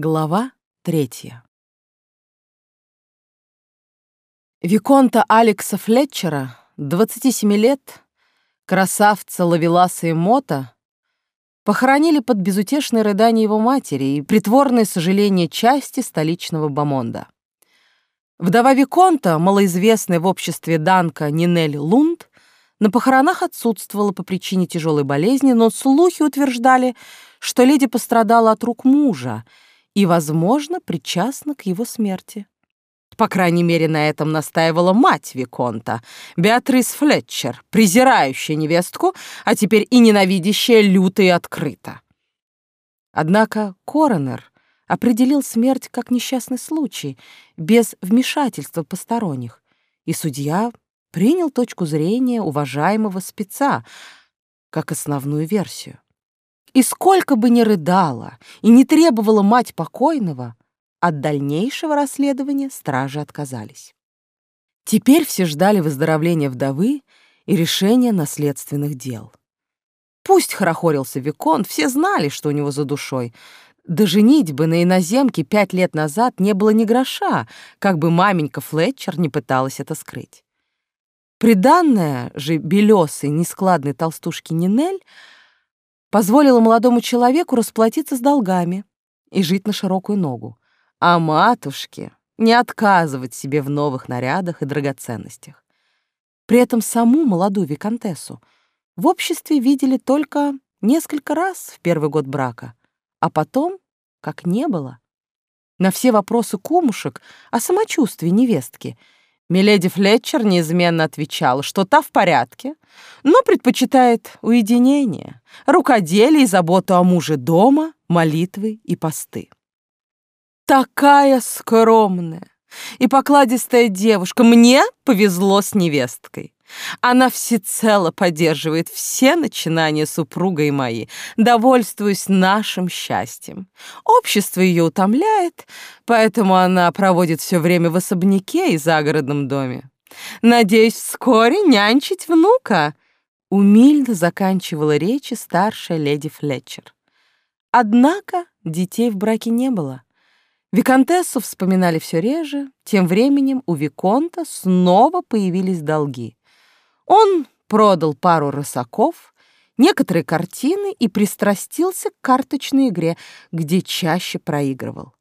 Глава третья. Виконта Алекса Флетчера, 27 лет, красавца Лавеласа и Мота, похоронили под безутешное рыдание его матери и притворное сожаление части столичного бомонда. Вдова Виконта, малоизвестная в обществе Данка Нинель Лунд, на похоронах отсутствовала по причине тяжелой болезни, но слухи утверждали, что леди пострадала от рук мужа — и, возможно, причастна к его смерти. По крайней мере, на этом настаивала мать Виконта, Беатрис Флетчер, презирающая невестку, а теперь и ненавидящая люто и открыто. Однако коронер определил смерть как несчастный случай, без вмешательства посторонних, и судья принял точку зрения уважаемого спеца как основную версию. И сколько бы ни рыдала и не требовала мать покойного, от дальнейшего расследования стражи отказались. Теперь все ждали выздоровления вдовы и решения наследственных дел. Пусть хорохорился Викон, все знали, что у него за душой. Да женитьбы на иноземке пять лет назад не было ни гроша, как бы маменька Флетчер не пыталась это скрыть. Приданная же белесой, нескладной толстушке Нинель — позволила молодому человеку расплатиться с долгами и жить на широкую ногу, а матушке не отказывать себе в новых нарядах и драгоценностях. При этом саму молодую виконтессу в обществе видели только несколько раз в первый год брака, а потом как не было. На все вопросы кумушек о самочувствии невестки — Миледи Флетчер неизменно отвечала, что та в порядке, но предпочитает уединение, рукоделие и заботу о муже дома, молитвы и посты. Такая скромная и покладистая девушка. Мне повезло с невесткой. Она всецело поддерживает все начинания супруга и мои, довольствуясь нашим счастьем. Общество ее утомляет, поэтому она проводит все время в особняке и загородном доме. Надеюсь, вскоре нянчить внука. Умильно заканчивала речи старшая леди Флетчер. Однако детей в браке не было. Виконтессу вспоминали все реже, тем временем у Виконта снова появились долги. Он продал пару рысаков, некоторые картины и пристрастился к карточной игре, где чаще проигрывал.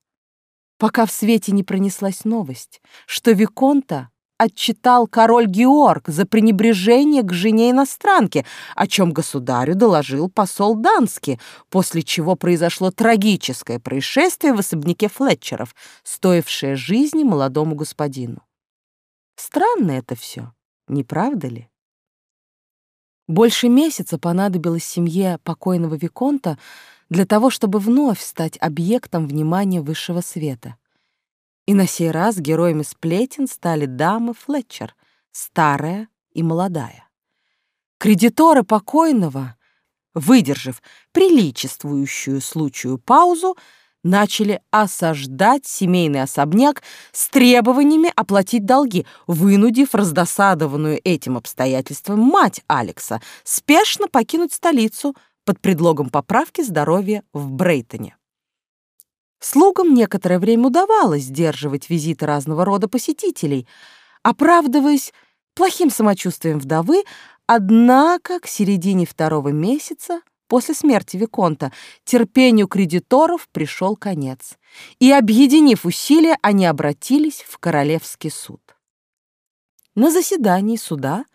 Пока в свете не пронеслась новость, что Виконта отчитал король Георг за пренебрежение к жене иностранки, о чем государю доложил посол Дански, после чего произошло трагическое происшествие в особняке Флетчеров, стоившее жизни молодому господину. Странно это все, не правда ли? Больше месяца понадобилось семье покойного Виконта для того, чтобы вновь стать объектом внимания высшего света. И на сей раз героями сплетен стали дамы Флетчер, старая и молодая. Кредиторы покойного, выдержав приличествующую случаю паузу, начали осаждать семейный особняк с требованиями оплатить долги, вынудив раздосадованную этим обстоятельством мать Алекса спешно покинуть столицу под предлогом поправки здоровья в Брейтоне. Слугам некоторое время удавалось сдерживать визиты разного рода посетителей, оправдываясь плохим самочувствием вдовы, однако к середине второго месяца После смерти Виконта терпению кредиторов пришел конец, и, объединив усилия, они обратились в Королевский суд. На заседании суда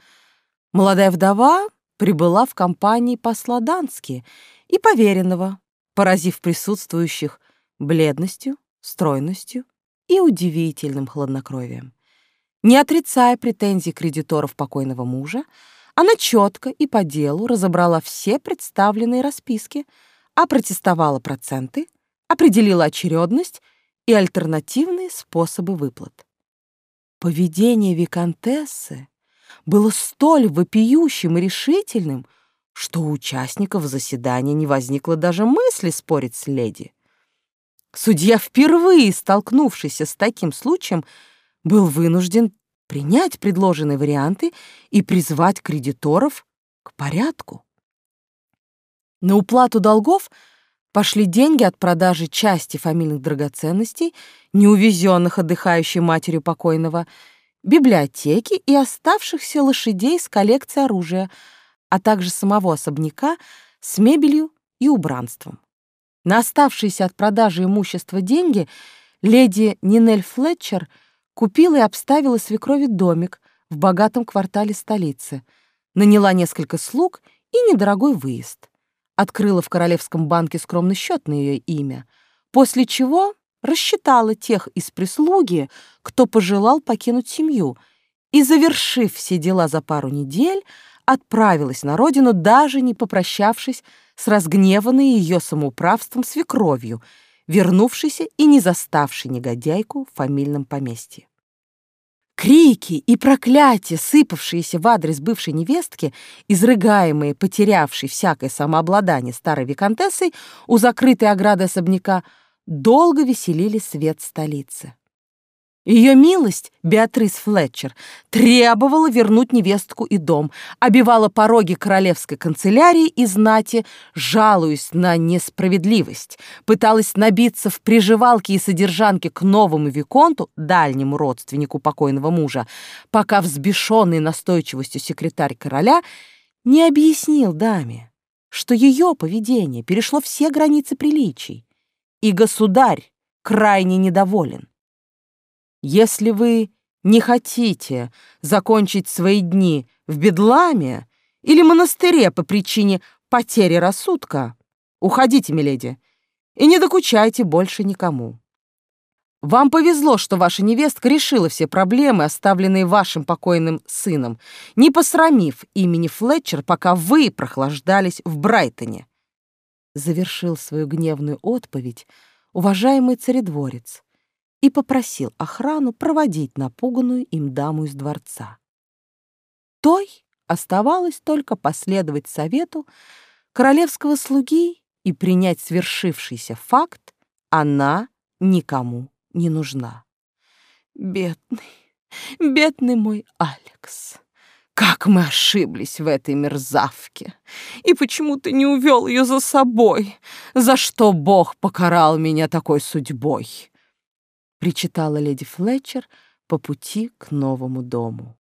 молодая вдова прибыла в компании посла Дански и поверенного, поразив присутствующих бледностью, стройностью и удивительным хладнокровием. Не отрицая претензий кредиторов покойного мужа, она четко и по делу разобрала все представленные расписки, опротестовала проценты, определила очередность и альтернативные способы выплат. Поведение виконтессы было столь вопиющим и решительным, что у участников заседания не возникло даже мысли спорить с леди. Судья, впервые столкнувшийся с таким случаем, был вынужден принять предложенные варианты и призвать кредиторов к порядку. На уплату долгов пошли деньги от продажи части фамильных драгоценностей, не увезенных отдыхающей матерью покойного, библиотеки и оставшихся лошадей с коллекцией оружия, а также самого особняка с мебелью и убранством. На оставшиеся от продажи имущества деньги леди Нинель Флетчер купила и обставила свекрови домик в богатом квартале столицы, наняла несколько слуг и недорогой выезд. Открыла в Королевском банке скромный счет на ее имя, после чего рассчитала тех из прислуги, кто пожелал покинуть семью, и, завершив все дела за пару недель, отправилась на родину, даже не попрощавшись с разгневанной ее самоуправством свекровью, вернувшейся и не заставшей негодяйку в фамильном поместье. Крики и проклятия, сыпавшиеся в адрес бывшей невестки, изрыгаемые потерявшей всякое самообладание старой виконтессой у закрытой ограды особняка, долго веселили свет столицы. Ее милость, Беатрис Флетчер, требовала вернуть невестку и дом, обивала пороги королевской канцелярии и знати, жалуясь на несправедливость, пыталась набиться в приживалке и содержанке к новому виконту, дальнему родственнику покойного мужа, пока взбешенный настойчивостью секретарь короля не объяснил даме, что ее поведение перешло все границы приличий, и государь крайне недоволен. Если вы не хотите закончить свои дни в бедламе или монастыре по причине потери рассудка, уходите, миледи, и не докучайте больше никому. Вам повезло, что ваша невестка решила все проблемы, оставленные вашим покойным сыном, не посрамив имени Флетчер, пока вы прохлаждались в Брайтоне. Завершил свою гневную отповедь уважаемый царедворец, и попросил охрану проводить напуганную им даму из дворца. Той оставалось только последовать совету королевского слуги и принять свершившийся факт, она никому не нужна. Бедный, бедный мой Алекс, как мы ошиблись в этой мерзавке! И почему ты не увел ее за собой? За что Бог покарал меня такой судьбой? Причитала леди Флетчер по пути к новому дому.